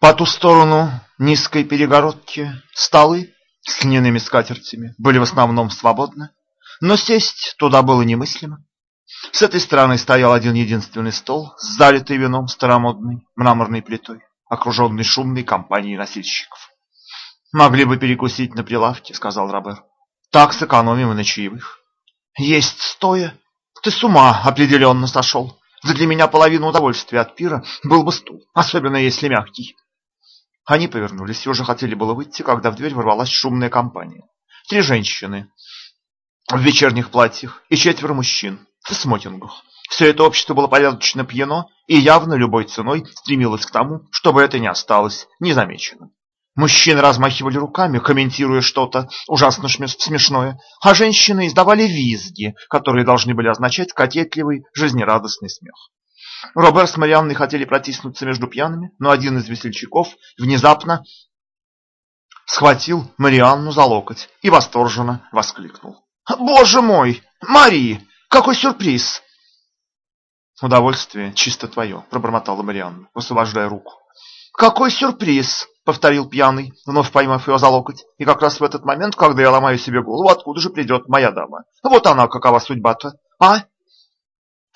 По ту сторону низкой перегородки столы с льняными скатертями были в основном свободны, но сесть туда было немыслимо. С этой стороны стоял один единственный стол, залитый вином старомодной мраморной плитой, окруженный шумной компанией носильщиков. «Могли бы перекусить на прилавке», — сказал Робер. «Так сэкономим и на чаевых». «Есть стоя? Ты с ума определенно сошел. Да для меня половина удовольствия от пира был бы стул, особенно если мягкий». Они повернулись и уже хотели было выйти, когда в дверь ворвалась шумная компания. Три женщины в вечерних платьях и четверо мужчин в смокингах. Все это общество было порядочно пьяно и явно любой ценой стремилось к тому, чтобы это не осталось незамеченным. Мужчины размахивали руками, комментируя что-то ужасно смешное, а женщины издавали визги, которые должны были означать кокетливый, жизнерадостный смех. Робер с Марианной хотели протиснуться между пьяными, но один из весельчаков внезапно схватил Марианну за локоть и восторженно воскликнул. «Боже мой! Мари! Какой сюрприз!» «Удовольствие чисто твое», — пробормотала Марианна, высвобождая руку. «Какой сюрприз!» — повторил пьяный, вновь поймав ее за локоть. «И как раз в этот момент, когда я ломаю себе голову, откуда же придет моя дама? Вот она, какова судьба-то, а?»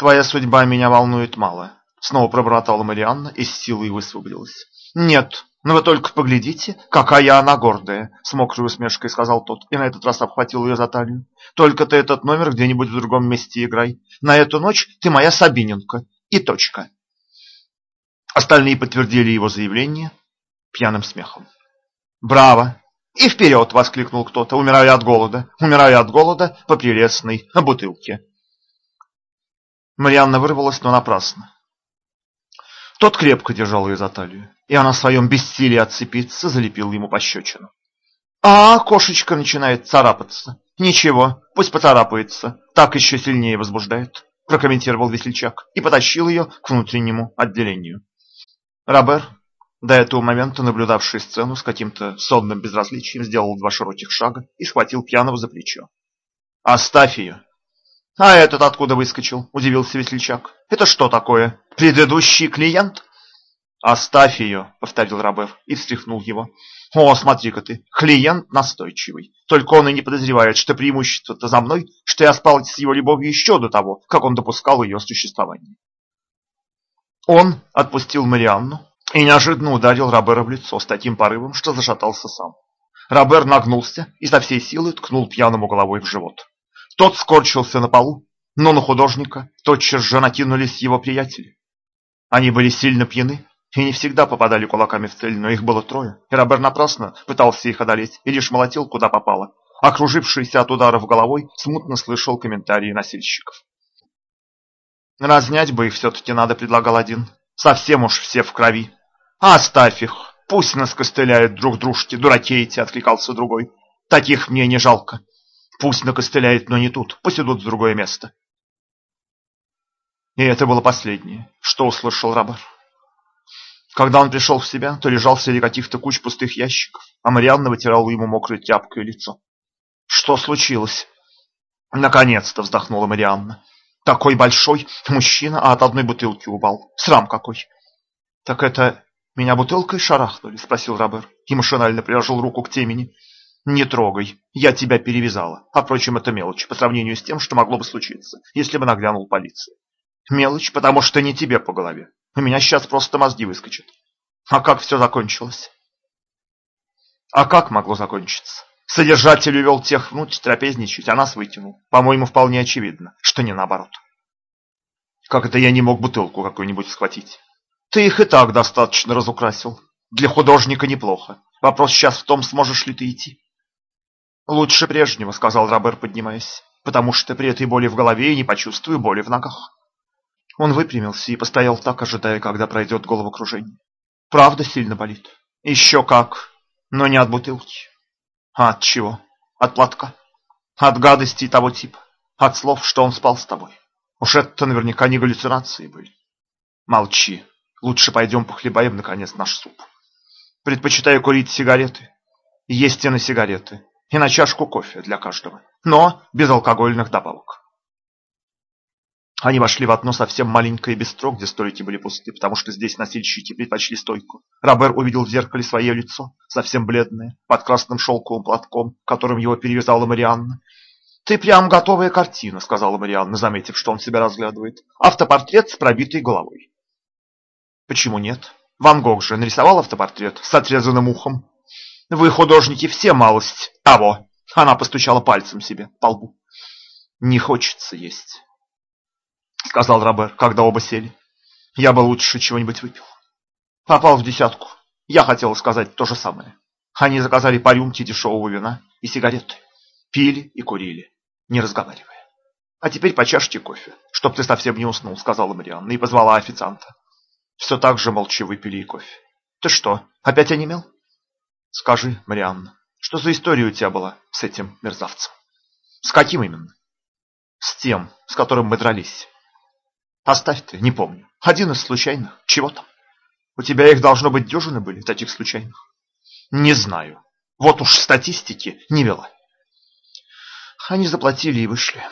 «Твоя судьба меня волнует мало», — снова пробормотала Марианна и с силой высвободилась. «Нет, но вы только поглядите, какая она гордая!» С мокрой усмешкой сказал тот, и на этот раз обхватил ее за талию. «Только ты этот номер где-нибудь в другом месте играй. На эту ночь ты моя Сабиненко. И точка!» Остальные подтвердили его заявление пьяным смехом. «Браво! И вперед!» — воскликнул кто-то, умирая от голода, умирая от голода по прелестной бутылке. Марианна вырвалась, но напрасно. Тот крепко держал ее за талию, и она в своем бессилии отцепиться залепил ему пощечину. А кошечка начинает царапаться. Ничего, пусть поцарапается, так еще сильнее возбуждает, прокомментировал весельчак и потащил ее к внутреннему отделению. Робер, до этого момента наблюдавший сцену с каким-то сонным безразличием, сделал два широких шага и схватил пьяного за плечо. «Оставь ее!» «А этот откуда выскочил?» – удивился весельчак. «Это что такое? Предыдущий клиент?» «Оставь ее», — повторил Робер и встряхнул его. «О, смотри-ка ты, клиент настойчивый. Только он и не подозревает, что преимущество-то за мной, что я спал с его любовью еще до того, как он допускал ее существование». Он отпустил Марианну и неожиданно ударил Робера в лицо с таким порывом, что зашатался сам. Робер нагнулся и со всей силы ткнул пьяному головой в живот. Тот скорчился на полу, но на художника тотчас же накинулись его приятели. Они были сильно пьяны и не всегда попадали кулаками в цель, но их было трое, и Робер напрасно пытался их одолеть и лишь молотил, куда попало. Окружившийся от ударов головой смутно слышал комментарии носильщиков. «Разнять бы их все-таки надо», — предлагал один. «Совсем уж все в крови». «Оставь их, пусть наскостыляют друг дружке, дураки эти», — откликался другой. «Таких мне не жалко». Пусть накостыляет, но не тут, пусть идут в другое место. И это было последнее, что услышал Робер. Когда он пришел в себя, то лежал среди каких-то куч пустых ящиков, а Марианна вытирала ему мокрой тряпкой лицо. Что случилось? Наконец-то вздохнула Марианна. Такой большой мужчина, а от одной бутылки упал. Срам какой. Так это меня бутылкой шарахнули? Спросил Робер и машинально приложил руку к темени. «Не трогай, я тебя перевязала. А впрочем, это мелочь по сравнению с тем, что могло бы случиться, если бы наглянул полиция. Мелочь, потому что не тебе по голове. У меня сейчас просто мозги выскочат. А как все закончилось?» А как могло закончиться? Содержатель увел тех внутрь трапезничать, а нас вытянул. По-моему, вполне очевидно, что не наоборот. Как это я не мог бутылку какую-нибудь схватить? Ты их и так достаточно разукрасил. Для художника неплохо. Вопрос сейчас в том, сможешь ли ты идти. «Лучше прежнего», — сказал Робер, поднимаясь, «потому что при этой боли в голове я не почувствую боли в ногах». Он выпрямился и постоял так, ожидая, когда пройдет головокружение. «Правда сильно болит?» «Еще как, но не от бутылки». «А от чего?» «От платка. От гадости того типа. От слов, что он спал с тобой. Уж это наверняка не галлюцинации были». «Молчи. Лучше пойдем похлебаем, наконец, наш суп. Предпочитаю курить сигареты. Есть и на сигареты и на чашку кофе для каждого, но без алкогольных добавок. Они вошли в одно совсем маленькое бистро, где столики были пусты, потому что здесь носильщики предпочли стойку. Робер увидел в зеркале свое лицо, совсем бледное, под красным шелковым платком, которым его перевязала Марианна. «Ты прям готовая картина», — сказала Марианна, заметив, что он себя разглядывает. «Автопортрет с пробитой головой». «Почему нет? Ван Гог же нарисовал автопортрет с отрезанным ухом. Вы, художники, все малость того». Она постучала пальцем себе по лбу. «Не хочется есть». — сказал Робер, когда оба сели. «Я бы лучше чего-нибудь выпил». Попал в десятку. Я хотел сказать то же самое. Они заказали по рюмке дешевого вина и сигареты. Пили и курили, не разговаривая. «А теперь по чашке кофе, чтоб ты совсем не уснул», — сказала Марианна и позвала официанта. Все так же молча выпили и кофе. «Ты что, опять онемел?» «Скажи, Марианна, что за история у тебя была с этим мерзавцем?» «С каким именно?» «С тем, с которым мы дрались». Оставь ты, не помню. Один из случайных. Чего там? У тебя их должно быть дюжины были, таких случайных? Не знаю. Вот уж статистики не вела. Они заплатили и вышли.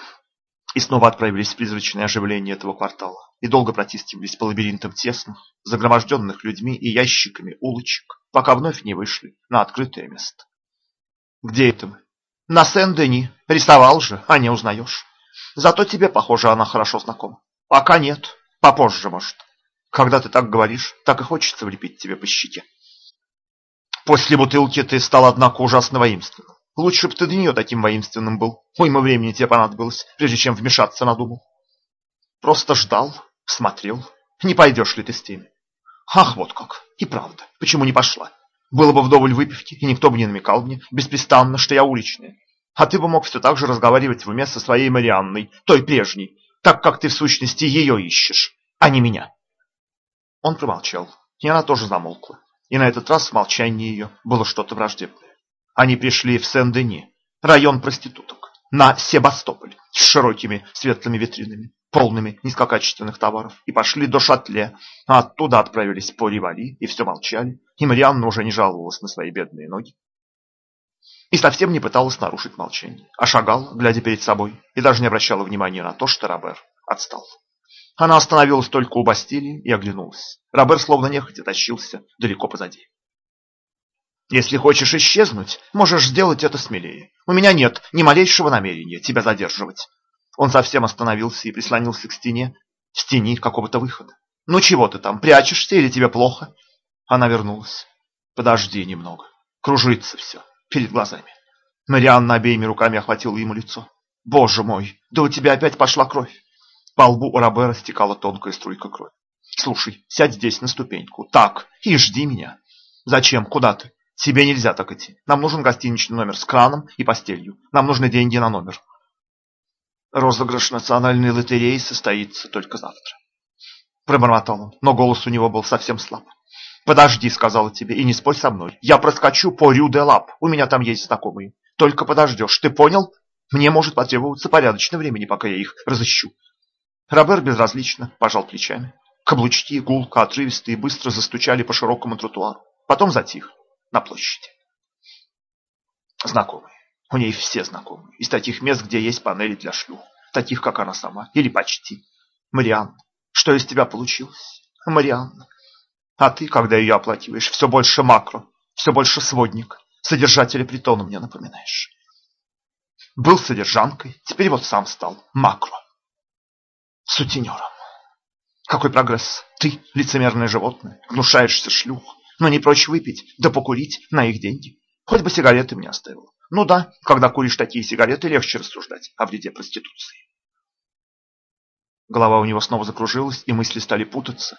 И снова отправились в призрачное оживление этого квартала. И долго протискивались по лабиринтам тесных, загроможденных людьми и ящиками улочек, пока вновь не вышли на открытое место. Где это мы? На Сен-Дени. Рисовал же, а не узнаешь. Зато тебе, похоже, она хорошо знакома. Пока нет. Попозже, может. Когда ты так говоришь, так и хочется влепить тебе по щеке. После бутылки ты стал, однако, ужасно воинственным. Лучше бы ты для нее таким воинственным был. Уйма времени тебе понадобилось, прежде чем вмешаться надумал. Просто ждал, смотрел. Не пойдешь ли ты с теми? Ах, вот как. И правда. Почему не пошла? Было бы вдоволь выпивки, и никто бы не намекал мне беспрестанно, что я уличная. А ты бы мог все так же разговаривать в уме со своей Марианной, той прежней, так как ты в сущности ее ищешь, а не меня. Он промолчал, и она тоже замолкла. И на этот раз в молчании ее было что-то враждебное. Они пришли в Сен-Дени, район проституток, на Себастополь с широкими светлыми витринами, полными низкокачественных товаров, и пошли до Шатле, а оттуда отправились по Ривали, и все молчали, и Марианна уже не жаловалась на свои бедные ноги. И совсем не пыталась нарушить молчание, а шагала, глядя перед собой, и даже не обращала внимания на то, что Робер отстал. Она остановилась только у Бастилии и оглянулась. Робер словно нехотя тащился далеко позади. «Если хочешь исчезнуть, можешь сделать это смелее. У меня нет ни малейшего намерения тебя задерживать». Он совсем остановился и прислонился к стене, в тени какого-то выхода. «Ну чего ты там, прячешься или тебе плохо?» Она вернулась. «Подожди немного. Кружится все перед глазами. Марианна обеими руками охватила ему лицо. «Боже мой, да у тебя опять пошла кровь!» По лбу у Робера стекала тонкая струйка крови. «Слушай, сядь здесь на ступеньку. Так, и жди меня». «Зачем? Куда ты?» «Тебе нельзя так идти. Нам нужен гостиничный номер с краном и постелью. Нам нужны деньги на номер». «Розыгрыш национальной лотереи состоится только завтра». Пробормотал он, но голос у него был совсем слаб. «Подожди», — сказала тебе, — «и не спорь со мной. Я проскочу по Рю-де-Лап, у меня там есть знакомые. Только подождешь, ты понял? Мне может потребоваться порядочное времени, пока я их разыщу». Робер безразлично пожал плечами. Каблучки, гулко, отрывистые, быстро застучали по широкому тротуару. Потом затих на площади. Знакомые. У ней все знакомые. Из таких мест, где есть панели для шлюх. Таких, как она сама. Или почти. Марианна. Что из тебя получилось? Марианна. А ты, когда ее оплакиваешь, все больше макро, все больше сводник, содержателя притона мне напоминаешь. Был содержанкой, теперь вот сам стал макро. Сутенером. Какой прогресс? Ты, лицемерное животное, гнушаешься шлюх, но не прочь выпить, да покурить на их деньги. Хоть бы сигареты мне оставил. Ну да, когда куришь такие сигареты, легче рассуждать о вреде проституции. Голова у него снова закружилась, и мысли стали путаться.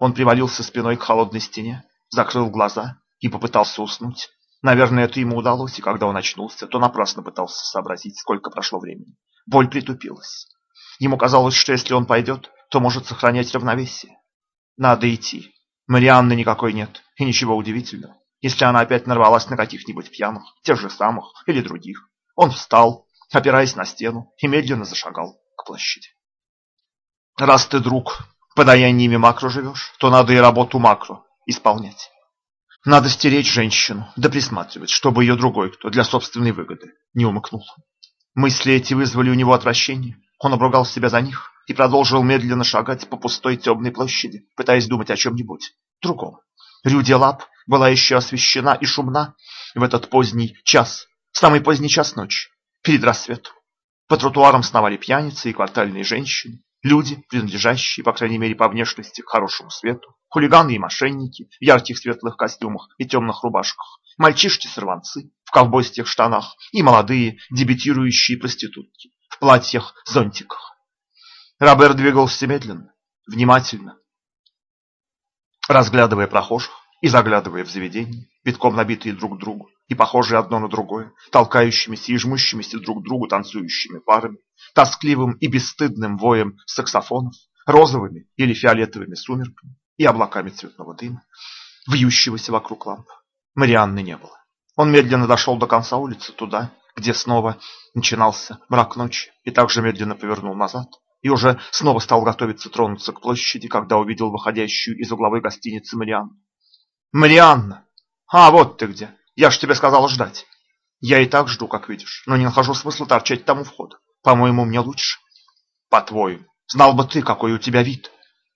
Он привалился спиной к холодной стене, закрыл глаза и попытался уснуть. Наверное, это ему удалось, и когда он очнулся, то напрасно пытался сообразить, сколько прошло времени. Боль притупилась. Ему казалось, что если он пойдет, то может сохранять равновесие. Надо идти. Марианны никакой нет, и ничего удивительного, если она опять нарвалась на каких-нибудь пьяных, тех же самых или других. Он встал, опираясь на стену, и медленно зашагал к площади. «Раз ты друг, подаяниями макро живешь, то надо и работу макро исполнять. Надо стеречь женщину, да присматривать, чтобы ее другой кто для собственной выгоды не умыкнул. Мысли эти вызвали у него отвращение. Он обругал себя за них и продолжил медленно шагать по пустой темной площади, пытаясь думать о чем-нибудь другом. Рюделап была еще освещена и шумна в этот поздний час, самый поздний час ночи, перед рассветом. По тротуарам сновали пьяницы и квартальные женщины, люди, принадлежащие, по крайней мере, по внешности к хорошему свету, хулиганы и мошенники в ярких светлых костюмах и темных рубашках, мальчишки-сорванцы в ковбойских штанах и молодые дебютирующие проститутки в платьях-зонтиках. Робер двигался медленно, внимательно, разглядывая прохожих и заглядывая в заведения, битком набитые друг другу и похожие одно на другое, толкающимися и жмущимися друг к другу танцующими парами, тоскливым и бесстыдным воем саксофонов, розовыми или фиолетовыми сумерками и облаками цветного дыма, вьющегося вокруг ламп. Марианны не было. Он медленно дошел до конца улицы, туда, где снова начинался мрак ночи, и также медленно повернул назад, и уже снова стал готовиться тронуться к площади, когда увидел выходящую из угловой гостиницы Марианну. «Марианна! А, вот ты где! Я ж тебе сказал ждать!» «Я и так жду, как видишь, но не нахожу смысла торчать там у входа. По-моему, мне лучше». «По-твоему, знал бы ты, какой у тебя вид!»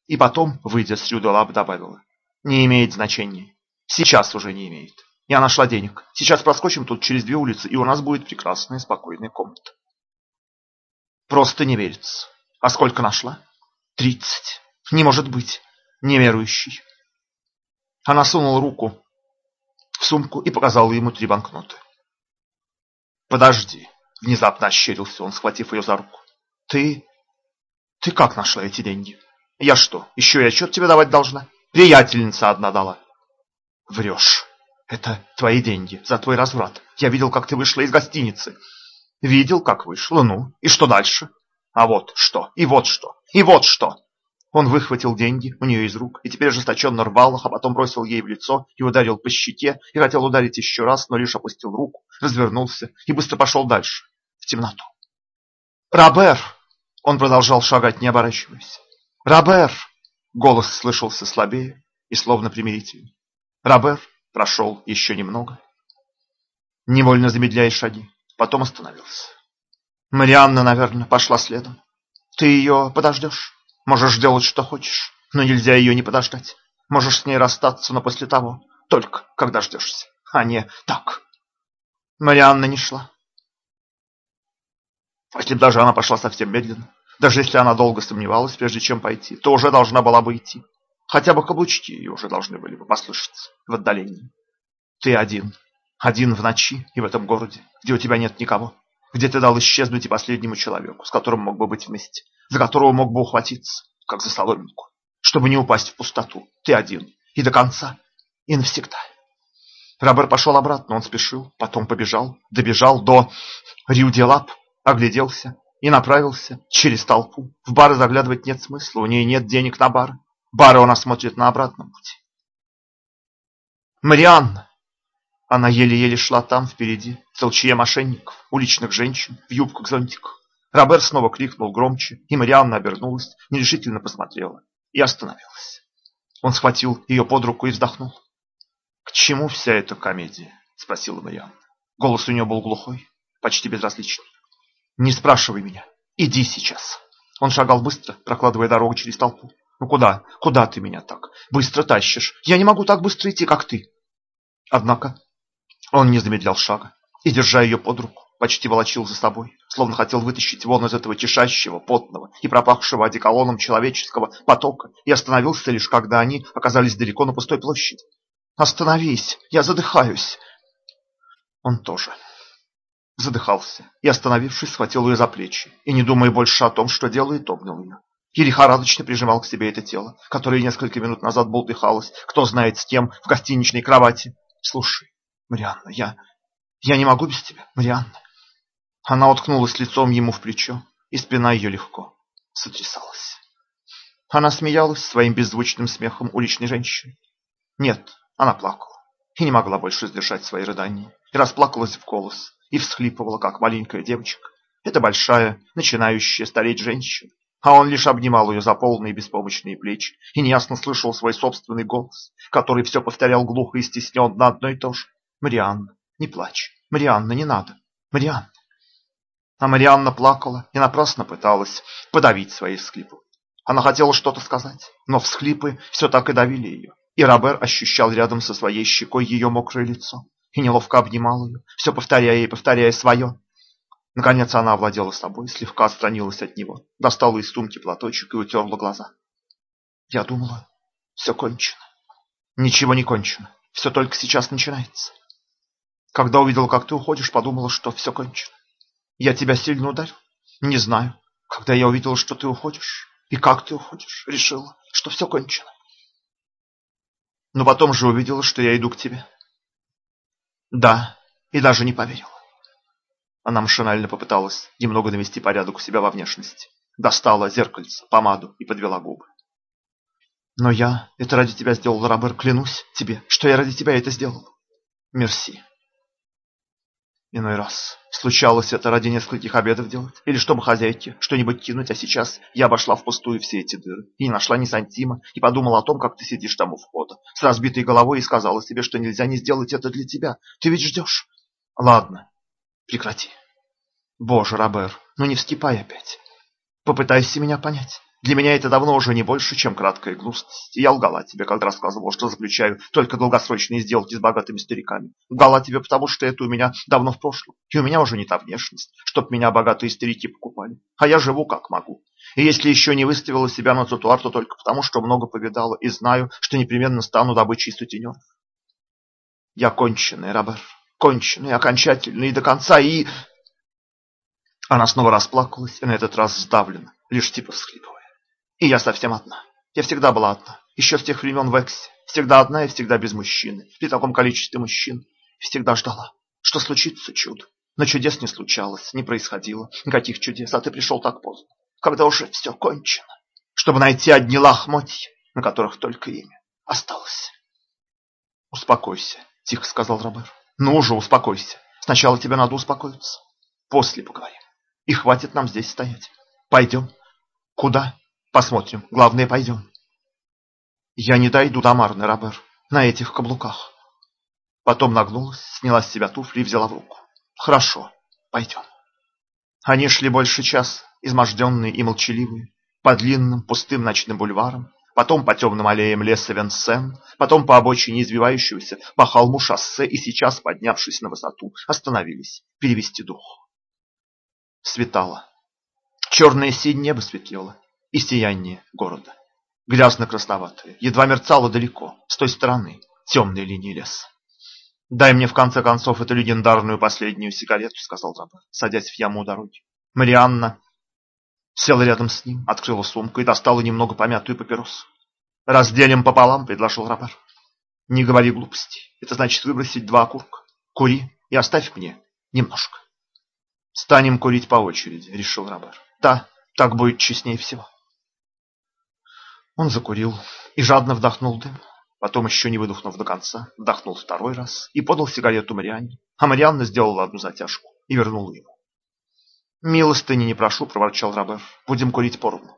И потом, выйдя с Рюдолаб, добавила. «Не имеет значения. Сейчас уже не имеет. Я нашла денег. Сейчас проскочим тут через две улицы, и у нас будет прекрасная спокойная комната». Просто не верится. А сколько нашла? Тридцать. Не может быть. Неверующий. Она сунула руку в сумку и показала ему три банкноты. «Подожди», — внезапно ощерился он, схватив ее за руку. «Ты... ты как нашла эти деньги? Я что, еще и отчет тебе давать должна? Приятельница одна дала». «Врешь. Это твои деньги, за твой разврат. Я видел, как ты вышла из гостиницы». «Видел, как вышла, ну, и что дальше?» «А вот что, и вот что, и вот что!» Он выхватил деньги у нее из рук и теперь ожесточенно рвал их, а потом бросил ей в лицо и ударил по щеке, и хотел ударить еще раз, но лишь опустил руку, развернулся и быстро пошел дальше, в темноту. «Робер!» Он продолжал шагать, не оборачиваясь. «Робер!» Голос слышался слабее и словно примирительный. Робер прошел еще немного, невольно замедляя шаги, потом остановился. Марианна, наверное, пошла следом. Ты ее подождешь? Можешь делать, что хочешь, но нельзя ее не подождать. Можешь с ней расстаться, но после того, только когда ждешься, а не так. Марианна не шла. Если бы даже она пошла совсем медленно, даже если она долго сомневалась, прежде чем пойти, то уже должна была бы идти. Хотя бы каблучки ее уже должны были бы послышаться в отдалении. Ты один, один в ночи и в этом городе, где у тебя нет никого, где ты дал исчезнуть и последнему человеку, с которым мог бы быть вместе, за которого мог бы ухватиться, как за соломинку, чтобы не упасть в пустоту. Ты один. И до конца. И навсегда. Робер пошел обратно, он спешил, потом побежал, добежал до Рюдилап, огляделся и направился через толпу. В бары заглядывать нет смысла, у нее нет денег на бары. Бары он осмотрит на обратном пути. Марианна! Она еле-еле шла там впереди, в толчье мошенников, уличных женщин, в юбках-зонтиках. Робер снова крикнул громче, и Марианна обернулась, нерешительно посмотрела и остановилась. Он схватил ее под руку и вздохнул. «К чему вся эта комедия?» – спросила Марианна. Голос у нее был глухой, почти безразличный. «Не спрашивай меня. Иди сейчас». Он шагал быстро, прокладывая дорогу через толпу. «Ну куда? Куда ты меня так? Быстро тащишь. Я не могу так быстро идти, как ты». Однако он не замедлял шага и, держа ее под руку, почти волочил за собой, словно хотел вытащить вон из этого чешащего, потного и пропахшего одеколоном человеческого потока, и остановился лишь, когда они оказались далеко на пустой площади. «Остановись! Я задыхаюсь!» Он тоже задыхался и, остановившись, схватил ее за плечи и, не думая больше о том, что делает, обнял ее. И лихорадочно прижимал к себе это тело, которое несколько минут назад болтыхалось, кто знает с кем, в гостиничной кровати. «Слушай, Марианна, я... я не могу без тебя, Марианна. Она уткнулась лицом ему в плечо, и спина ее легко сотрясалась. Она смеялась своим беззвучным смехом уличной женщины. Нет, она плакала и не могла больше сдержать свои рыдания, и расплакалась в голос, и всхлипывала, как маленькая девочка. Это большая, начинающая стареть женщина, а он лишь обнимал ее за полные беспомощные плечи и неясно слышал свой собственный голос, который все повторял глухо и стесненно одно и то же. «Марианна, не плачь! Марианна, не надо! Марианна!» А Марианна плакала и напрасно пыталась подавить свои всхлипы. Она хотела что-то сказать, но всхлипы все так и давили ее. И Робер ощущал рядом со своей щекой ее мокрое лицо и неловко обнимал ее, все повторяя и повторяя свое. Наконец она овладела собой, слегка отстранилась от него, достала из сумки платочек и утерла глаза. Я думала, все кончено. Ничего не кончено, все только сейчас начинается. Когда увидела, как ты уходишь, подумала, что все кончено. Я тебя сильно ударил? Не знаю. Когда я увидела, что ты уходишь, и как ты уходишь, решила, что все кончено. Но потом же увидела, что я иду к тебе. Да, и даже не поверила. Она машинально попыталась немного навести порядок у себя во внешности. Достала зеркальце, помаду и подвела губы. Но я это ради тебя сделал, Робер, клянусь тебе, что я ради тебя это сделал. Мерси. Иной раз случалось это ради нескольких обедов делать, или чтобы хозяйке что-нибудь кинуть, а сейчас я обошла впустую все эти дыры и не нашла ни сантима, и подумала о том, как ты сидишь там у входа, с разбитой головой и сказала себе, что нельзя не сделать это для тебя. Ты ведь ждешь. Ладно, прекрати. Боже, Робер, ну не вскипай опять. Попытайся меня понять. Для меня это давно уже не больше, чем краткая глупость. Я лгала тебе, когда рассказывал, что заключаю только долгосрочные сделки с богатыми стариками. Лгала тебе, потому что это у меня давно в прошлом. И у меня уже не та внешность, чтоб меня богатые старики покупали. А я живу как могу. И если еще не выставила себя на тротуар, то только потому, что много повидала и знаю, что непременно стану добычей сутенеров. Я конченый, Робер. Конченый, окончательный и до конца, и... Она снова расплакалась, и на этот раз сдавлена, лишь типа всхлипывая. И я совсем одна. Я всегда была одна. Еще с тех времен в Эксе. Всегда одна и всегда без мужчины. При таком количестве мужчин. Всегда ждала, что случится чудо. Но чудес не случалось, не происходило. Никаких чудес, а ты пришел так поздно. Когда уже все кончено. Чтобы найти одни лохмотья, на которых только имя осталось. Успокойся, тихо сказал Робер. Ну уже успокойся. Сначала тебе надо успокоиться. После поговорим. И хватит нам здесь стоять. Пойдем. Куда? Посмотрим. Главное, пойдем. Я не дойду до Марны, Робер, на этих каблуках. Потом нагнулась, сняла с себя туфли и взяла в руку. Хорошо, пойдем. Они шли больше часа, изможденные и молчаливые, по длинным пустым ночным бульварам, потом по темным аллеям леса Венсен, потом по обочине извивающегося по холму шоссе и сейчас, поднявшись на высоту, остановились перевести дух. Светало. Черное синь небо светлело, и сияние города. Грязно-красноватое, едва мерцало далеко, с той стороны, темной линии леса. «Дай мне, в конце концов, эту легендарную последнюю сигарету», — сказал Роберт, садясь в яму у дороги. Марианна села рядом с ним, открыла сумку и достала немного помятую папиросу. «Разделим пополам», — предложил Роберт. «Не говори глупостей. Это значит выбросить два окурка. Кури и оставь мне немножко». «Станем курить по очереди», — решил Роберт. «Да, так будет честнее всего». Он закурил и жадно вдохнул дым. Потом, еще не выдохнув до конца, вдохнул второй раз и подал сигарету Марианне. А Марианна сделала одну затяжку и вернула ему. «Милостыни не прошу», — проворчал Робер. «Будем курить поровну».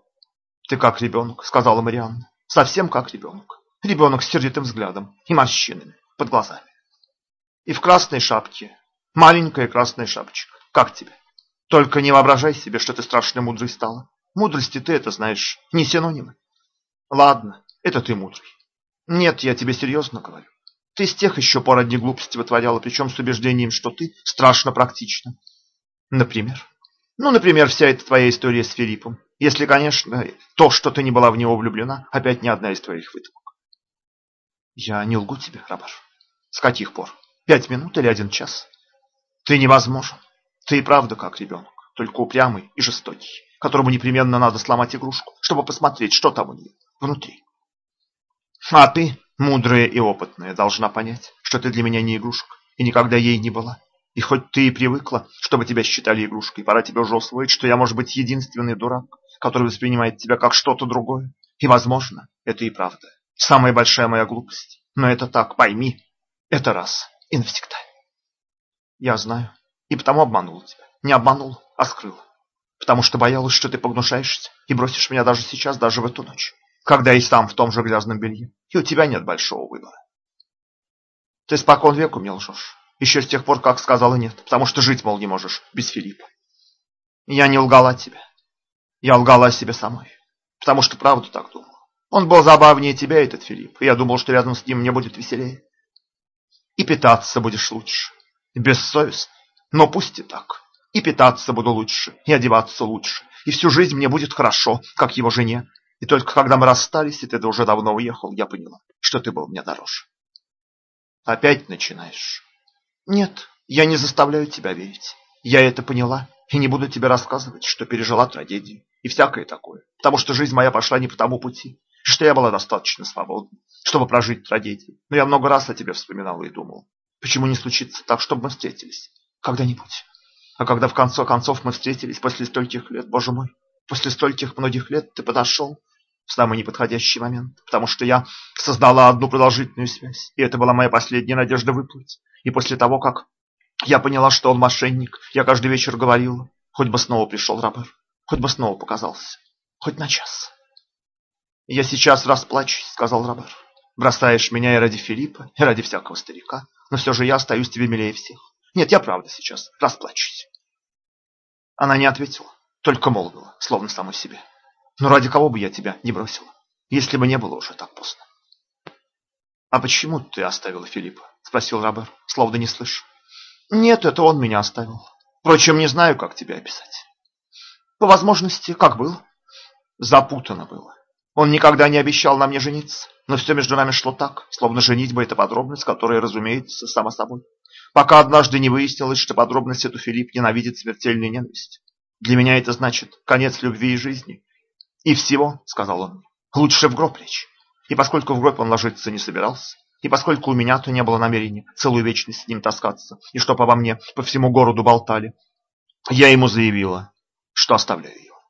«Ты как ребенок», — сказала Марианна. «Совсем как ребенок. Ребенок с сердитым взглядом и морщинами под глазами. И в красной шапке. Маленькая красная шапочка. Как тебе? Только не воображай себе, что ты страшно мудрой стала. Мудрости ты, это знаешь, не синонимы. Ладно, это ты мудрый. Нет, я тебе серьезно говорю. Ты с тех еще пор одни глупости вытворяла, причем с убеждением, что ты страшно практична. Например? Ну, например, вся эта твоя история с Филиппом. Если, конечно, то, что ты не была в него влюблена, опять не одна из твоих выдумок. Я не лгу тебе, Рабаш. С каких пор? Пять минут или один час? Ты невозможен. Ты и правда как ребенок, только упрямый и жестокий, которому непременно надо сломать игрушку, чтобы посмотреть, что там у нее внутри. А ты, мудрая и опытная, должна понять, что ты для меня не игрушка и никогда ей не была. И хоть ты и привыкла, чтобы тебя считали игрушкой, пора тебе уже усвоить, что я, может быть, единственный дурак, который воспринимает тебя как что-то другое. И, возможно, это и правда. Самая большая моя глупость. Но это так, пойми. Это раз и навсегда. Я знаю. И потому обманула тебя. Не обманула, а скрыла. Потому что боялась, что ты погнушаешься и бросишь меня даже сейчас, даже в эту ночь когда и сам в том же грязном белье, и у тебя нет большого выбора. Ты спокон веку мне лжешь. Еще с тех пор, как сказала нет, потому что жить, мол, не можешь без Филиппа. Я не лгала тебе. Я лгала себе самой. Потому что правду так думал. Он был забавнее тебя, этот Филипп. И я думал, что рядом с ним мне будет веселее. И питаться будешь лучше. Бессовестно. Но пусть и так. И питаться буду лучше, и одеваться лучше. И всю жизнь мне будет хорошо, как его жене. И только когда мы расстались, и ты уже давно уехал, я поняла, что ты был мне дороже. Опять начинаешь. Нет, я не заставляю тебя верить. Я это поняла и не буду тебе рассказывать, что пережила трагедию и всякое такое, потому что жизнь моя пошла не по тому пути, что я была достаточно свободна, чтобы прожить трагедию. Но я много раз о тебе вспоминала и думала, почему не случится так, чтобы мы встретились когда-нибудь. А когда в конце концов мы встретились после стольких лет, боже мой, после стольких многих лет ты подошел в самый неподходящий момент, потому что я создала одну продолжительную связь, и это была моя последняя надежда выплыть. И после того, как я поняла, что он мошенник. Я каждый вечер говорила, хоть бы снова пришел Робер, хоть бы снова показался, хоть на час. Я сейчас расплачусь, сказал Робер. Бросаешь меня и ради Филиппа, и ради всякого старика, но все же я остаюсь тебе милее всех. Нет, я правда сейчас расплачусь. Она не ответила, только молвила, словно самой себе. Но ради кого бы я тебя не бросила, если бы не было уже так поздно? А почему ты оставила Филиппа? Спросил Робер, словно не слыша. Нет, это он меня оставил. Впрочем, не знаю, как тебя описать. По возможности, как было. Запутано было. Он никогда не обещал на мне жениться, но все между нами шло так, словно женитьба – это подробность, которая, разумеется, сама собой. Пока однажды не выяснилось, что подробность эту Филипп ненавидит смертельной ненавистью. Для меня это значит конец любви и жизни. И всего, сказал он, лучше в гроб лечь. И поскольку в гроб он ложиться не собирался, и поскольку у меня-то не было намерения целую вечность с ним таскаться, и чтоб обо мне по всему городу болтали, я ему заявила, что оставляю его.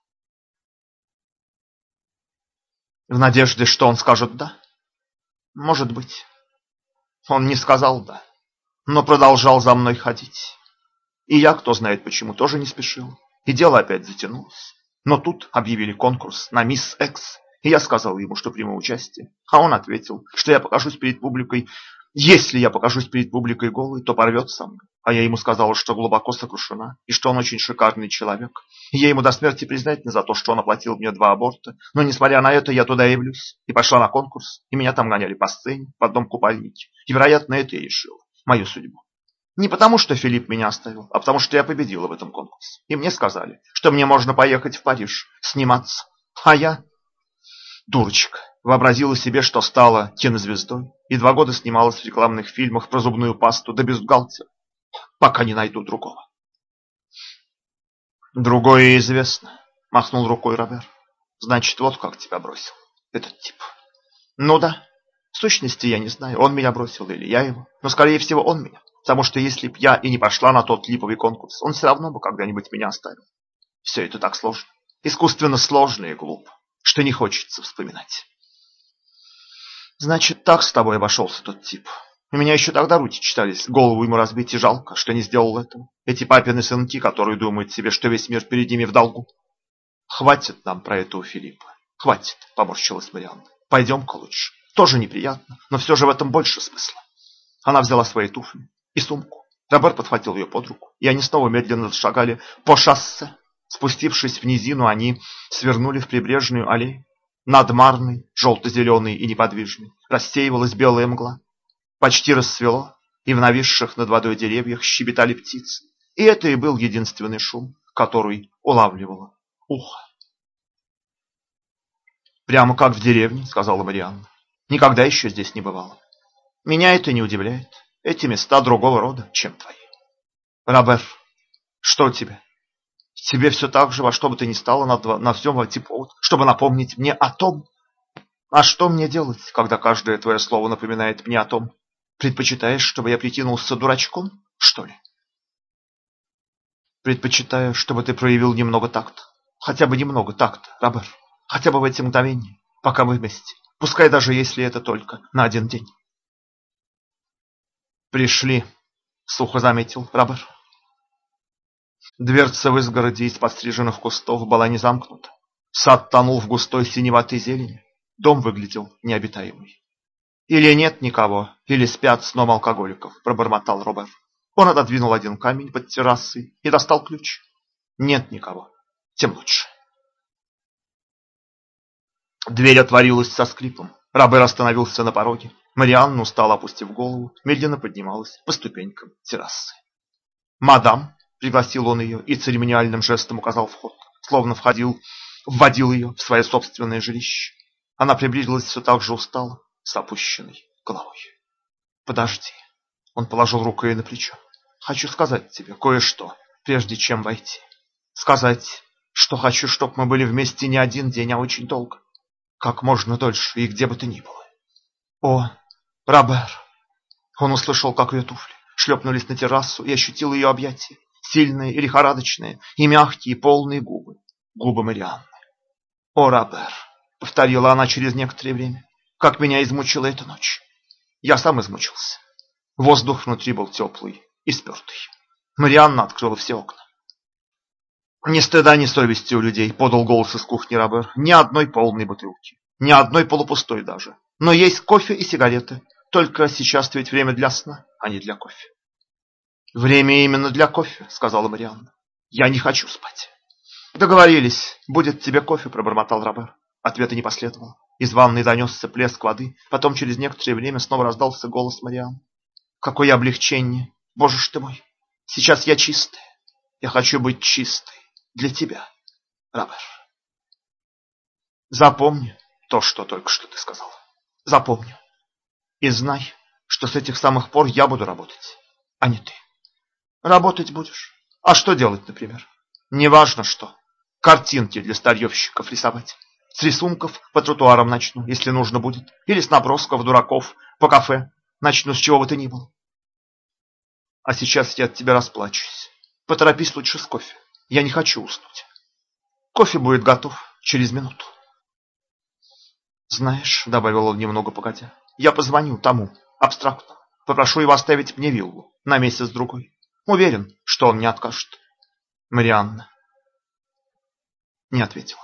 В надежде, что он скажет «да». Может быть. Он не сказал «да», но продолжал за мной ходить. И я, кто знает почему, тоже не спешил. И дело опять затянулось. Но тут объявили конкурс на мисс Экс, и я сказал ему, что приму участие. А он ответил, что я покажусь перед публикой. Если я покажусь перед публикой голой, то порвет со мной. А я ему сказала, что глубоко сокрушена, и что он очень шикарный человек. И я ему до смерти признательна за то, что он оплатил мне два аборта. Но, несмотря на это, я туда явлюсь. И пошла на конкурс, и меня там гоняли по сцене, в одном купальнике. И, вероятно, это и решило мою судьбу. Не потому, что Филипп меня оставил, а потому, что я победила в этом конкурсе. И мне сказали, что мне можно поехать в Париж, сниматься. А я Дурочка. Вообразила себе, что стала кинозвездой, и два года снималась в рекламных фильмах про зубную пасту да бюстгальтер, пока не найду другого. Другое известно, махнул рукой Робер. Значит, вот как тебя бросил этот тип. Ну да, в сущности я не знаю, он меня бросил или я его, но скорее всего он меня, потому что если б я и не пошла на тот липовый конкурс, он все равно бы когда-нибудь меня оставил. Все это так сложно, искусственно сложно и глупо что не хочется вспоминать. Значит, так с тобой обошелся тот тип. У меня еще тогда руки читались, голову ему разбить и жалко, что не сделал этого. Эти папины сынки, которые думают себе, что весь мир перед ними в долгу. Хватит нам про этого Филиппа. Хватит, поморщилась Марианна. Пойдем-ка лучше. Тоже неприятно, но все же в этом больше смысла. Она взяла свои туфли и сумку. Роберт подхватил ее под руку, и они снова медленно зашагали по шоссе Спустившись в низину, они свернули в прибрежную аллею. Над Марной, желто-зеленой и неподвижной, рассеивалась белая мгла. Почти рассвело, и в нависших над водой деревьях щебетали птицы. И это и был единственный шум, который улавливало ухо. «Прямо как в деревне», — сказала Марианна. «Никогда еще здесь не бывало. Меня это не удивляет. Эти места другого рода, чем твои». «Робер, что тебе?» Тебе все так же, во что бы ты ни стало, на, на всем войти повод, чтобы напомнить мне о том. А что мне делать, когда каждое твое слово напоминает мне о том? Предпочитаешь, чтобы я прикинулся дурачком, что ли? Предпочитаю, чтобы ты проявил немного такта. Хотя бы немного такта, Робер. Хотя бы в эти мгновения, пока мы вместе. Пускай даже если это только на один день. Пришли, сухо заметил Робер. Дверца в изгороде из подстриженных кустов была не замкнута. Сад тонул в густой синеватой зелени. Дом выглядел необитаемый. «Или нет никого, или спят сном алкоголиков», – пробормотал Роберт. Он отодвинул один камень под террасой и достал ключ. Нет никого. Тем лучше. Дверь отворилась со скрипом. Робер остановился на пороге. Марианна, устало опустив голову, медленно поднималась по ступенькам террасы. «Мадам!» — пригласил он ее и церемониальным жестом указал вход, словно входил, вводил ее в свое собственное жилище. Она приблизилась все так же устало, с опущенной головой. «Подожди!» — он положил руку ей на плечо. «Хочу сказать тебе кое-что, прежде чем войти. Сказать, что хочу, чтобы мы были вместе не один день, а очень долго. Как можно дольше и где бы то ни было. О, Робер! Он услышал, как ее туфли шлепнулись на террасу и ощутил ее объятия. Сильные и лихорадочные, и мягкие, полные губы. Губы Марианны. О, Робер! Повторила она через некоторое время. Как меня измучила эта ночь. Я сам измучился. Воздух внутри был теплый и спертый. Марианна открыла все окна. Ни стыда, ни совести у людей, подал голос из кухни Робер. Ни одной полной бутылки. Ни одной полупустой даже. Но есть кофе и сигареты. Только сейчас ведь время для сна, а не для кофе. Время именно для кофе, сказала Марианна. Я не хочу спать. Договорились. Будет тебе кофе, пробормотал Робер. Ответа не последовало. Из ванной донесся плеск воды. Потом через некоторое время снова раздался голос Марианны. Какое облегчение. Боже ж ты мой. Сейчас я чистая. Я хочу быть чистой для тебя, Робер. Запомни то, что только что ты сказала. Запомни. И знай, что с этих самых пор я буду работать, а не ты. Работать будешь. А что делать, например? Неважно что. Картинки для старьевщиков рисовать. С рисунков по тротуарам начну, если нужно будет. Или с набросков дураков по кафе. Начну с чего бы то ни было. А сейчас я от тебя расплачусь. Поторопись лучше с кофе. Я не хочу уснуть. Кофе будет готов через минуту. Знаешь, добавил он немного погодя, я позвоню тому, абстрактно. Попрошу его оставить мне виллу на месяц-другой. Уверен, что он не откажет. Марианна не ответила.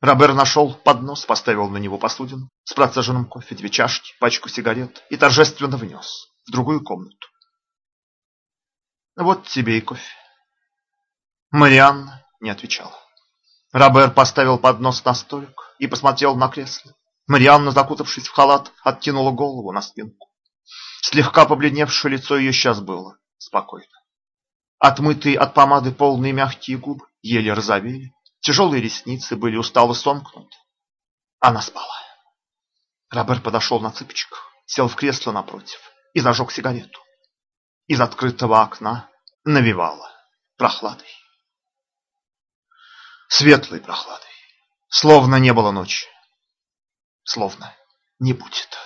Робер нашел поднос, поставил на него посудину с процеженным кофе, две чашки, пачку сигарет и торжественно внес в другую комнату. Вот тебе и кофе. Марианна не отвечала. Робер поставил поднос на столик и посмотрел на кресло. Марианна, закутавшись в халат, откинула голову на спинку. Слегка побледневшее лицо ее сейчас было спокойно. Отмытые от помады полные мягкие губы еле розовели, тяжелые ресницы были устало сомкнуты. Она спала. Робер подошел на цыпочках, сел в кресло напротив и зажег сигарету. Из открытого окна навевало прохладой светлой прохладой, словно не было ночи, словно не будет.